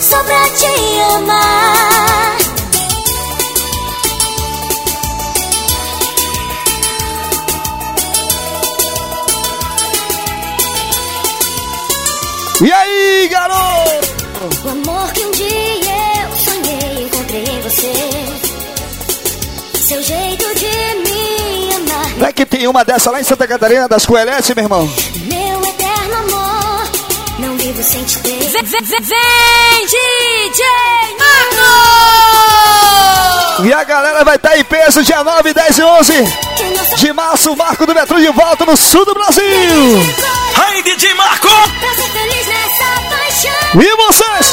só pra te amar. E aí, garoto? O amor que um dia eu sonhei, encontrei em você. Seu jeito de me amar. Não é que tem uma dessa lá em Santa Catarina, das Coelete, meu irmão? Meu não vivo sem te ter. Vem, vem, vem, vem DJ Marco! E a galera vai estar em peso dia 9, 10 e 11 Que não sou de março, o Marco do Metrô de volta no sul do Brasil. Aí, DJ Marco! pra ser feliz nessa paixão. E você?